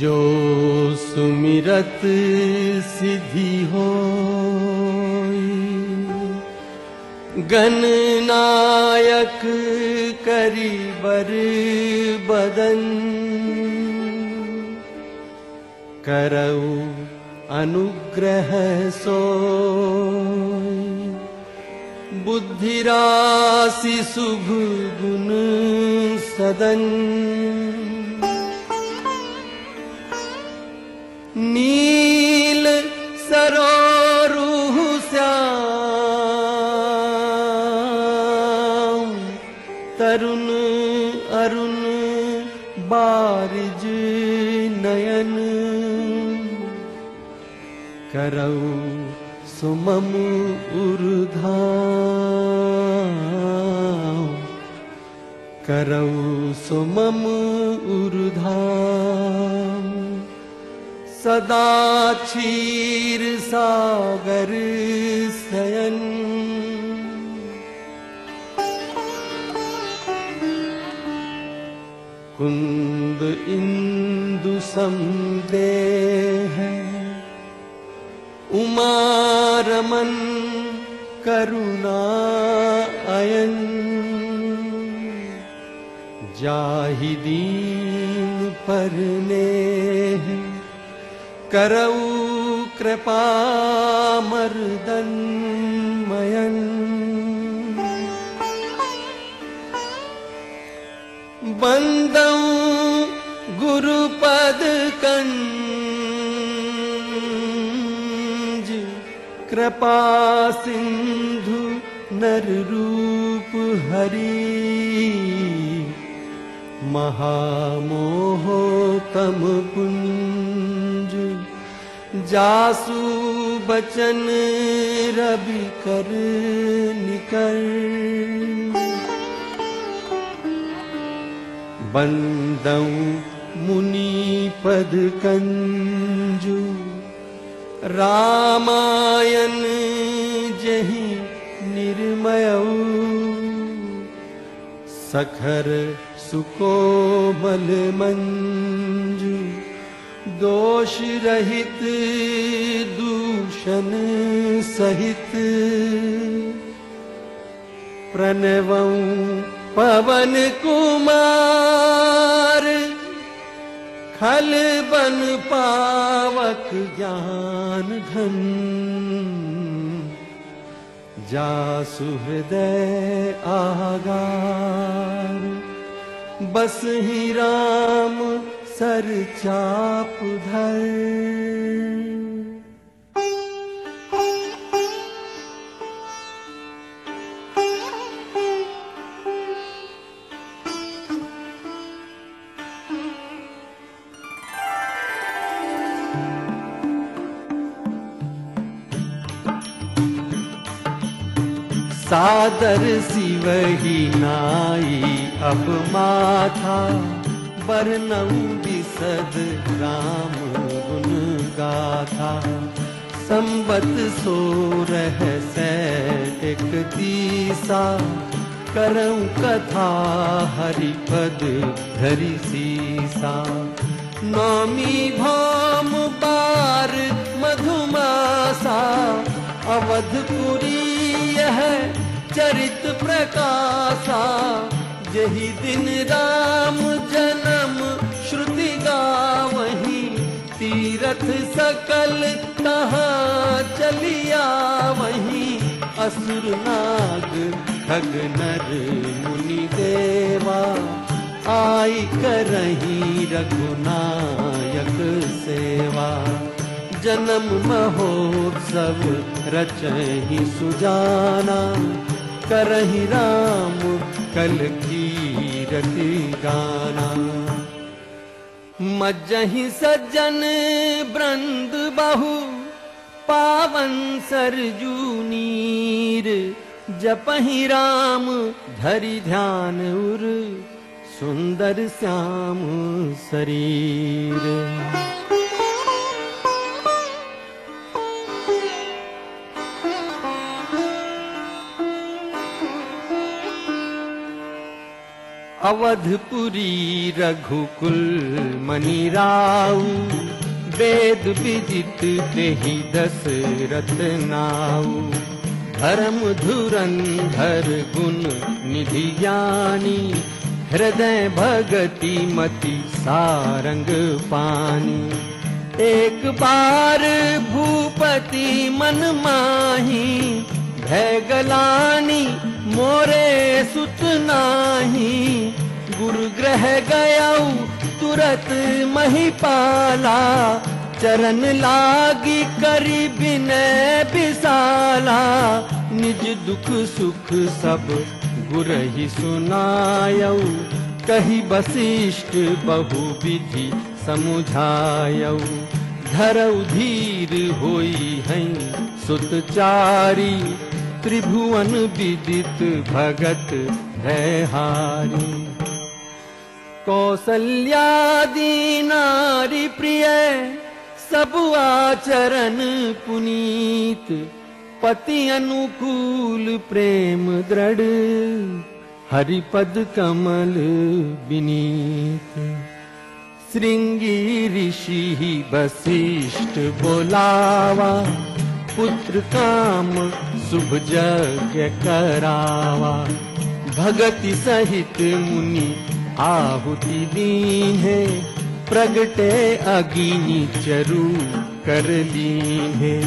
जो सुमिरत सिद्धि हो गणनायक करी बदन। करऊ अनुग्रह सो बुद्धिराशि शुभ गुण सदन। नील तरुण अरुण बारिज नयन। करऊ सुमम उर्धाम करऊ सुमम उर्धाम सदा क्षीर सागर सयन कुंद इंदु संदेह उमा रमन करुणा अयन। जाहि दीन परने करऊ कृपा मर्दन गुरुपद कंज कृपा सिंधु नर रूप हरि। महामोहोतम पुंज जासु बचन रवि कर निकर बंदऊ मुनि पद कंजू रामायण जही निर्मयऊ सखर सुकोमल मंजू दोष रहित दूषण सहित। प्रणवं पवन कुमार खल बन पावक ज्ञान घन जासु हृदय आगार बस ही राम सर चाप धर सादर शिवही नाई अब माथा बरनऊ बिसद राम गुण गाथा। संबत सो रह एक करऊं कथा हरिपद धरि सीसा। नौमी भाम बार मधुमासा अवधपुरी यह चरित प्रकाशा, यही दिन राम जन्म श्रुति गावही, तीरथ सकल तहाँ चलिया वही असुर नाग, ठग नर मुनि देवा, आई करही रघुनायक सेवा। जन्म महोत्सव रचहि सुजाना करहि राम कल कीरति गाना। मज्जहि सज्जन ब्रंद बहु पावन सरजू नीर जपहि राम धरि ध्यान उर सुंदर श्याम शरीर अवधपुरी रघुकुल मणि राउ वेद विदित तेहि दशरथ नाउ धर्म धुरंधर गुण निधि ज्ञानी हृदय भगति मति सारंग पानी। एक बार भूपति मन माही भय गलानी मोरे सुत नाही गुरु ग्रह गया तुरत महिपाला चरण लागी करी बिनय बिसाला। निज दुख सुख सब गुर ही सुनायऊ कही वशिष्ठ बहु विधि समुझायऊ। धरऊ धीर होई हैं सुतचारी त्रिभुवन विदित भगत है हारी। कौसल्यादि नारी प्रिय सब आचरण पुनीत पति अनुकूल प्रेम दृढ़ हरिपद कमल विनीत। श्रृंगी ऋषि वशिष्ठ बोलावा पुत्र काम शुभ यज्ञ करावा भगति सहित मुनि आहुति दीन है प्रगटे अगिनी चरु कर लीन है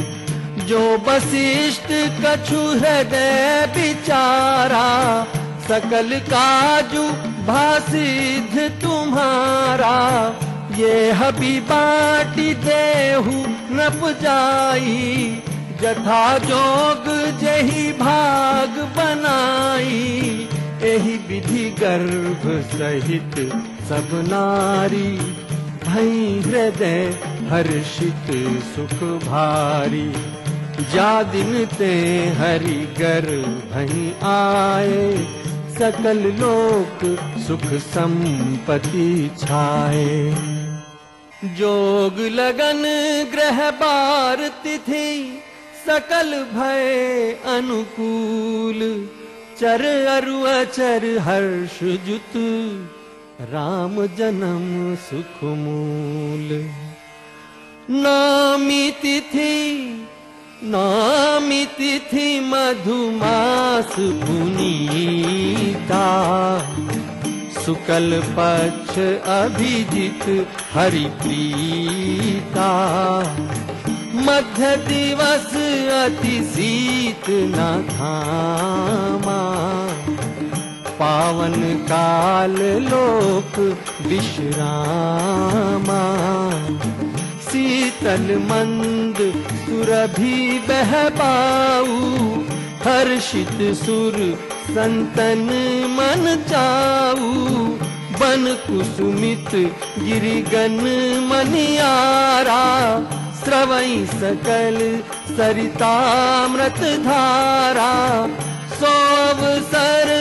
जो वशिष्ठ कछु हृदय बिचारा सकल काजु भासिध तुम्हारा। ये हबी बाटी देहु नप जाई, जथा जोग जही भाग बनाई। एहि विधि गर्भ सहित सब नारी, भई हृदय हर्षित, सुख भारी। जा दिन ते हरि गर भई आए, सकल लोक सुख संपत्ति छाए। जोग लगन ग्रह बार तिथि, सकल भय अनुकूल। चर अरु अचर हर्ष जुत राम जन्म सुख मूल नामी तिथि नामी तिथि मधुमास पुनीता। शुक्ल पक्ष अभिजित हरिप्रीता मध्य दिवस अति शीत न धामा पावन काल लोक विश्रामा। शीतल मंद सुरभि बहबाऊ हर्षित सुर संतन मन चाऊ। बन कुसुमित गिरिगन मनियारा स्रवई सकल सरितामृत धारा सर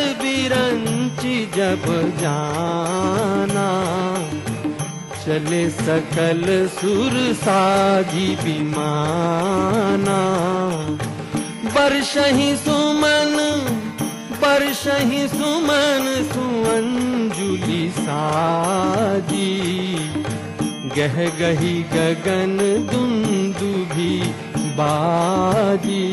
जब जाना। चले सकल सुर साजी विमाना। वर्षहि सुमन वर्षहि सुमन सुअंजुलि साजी गह गही गगन दुंदुभी बाजी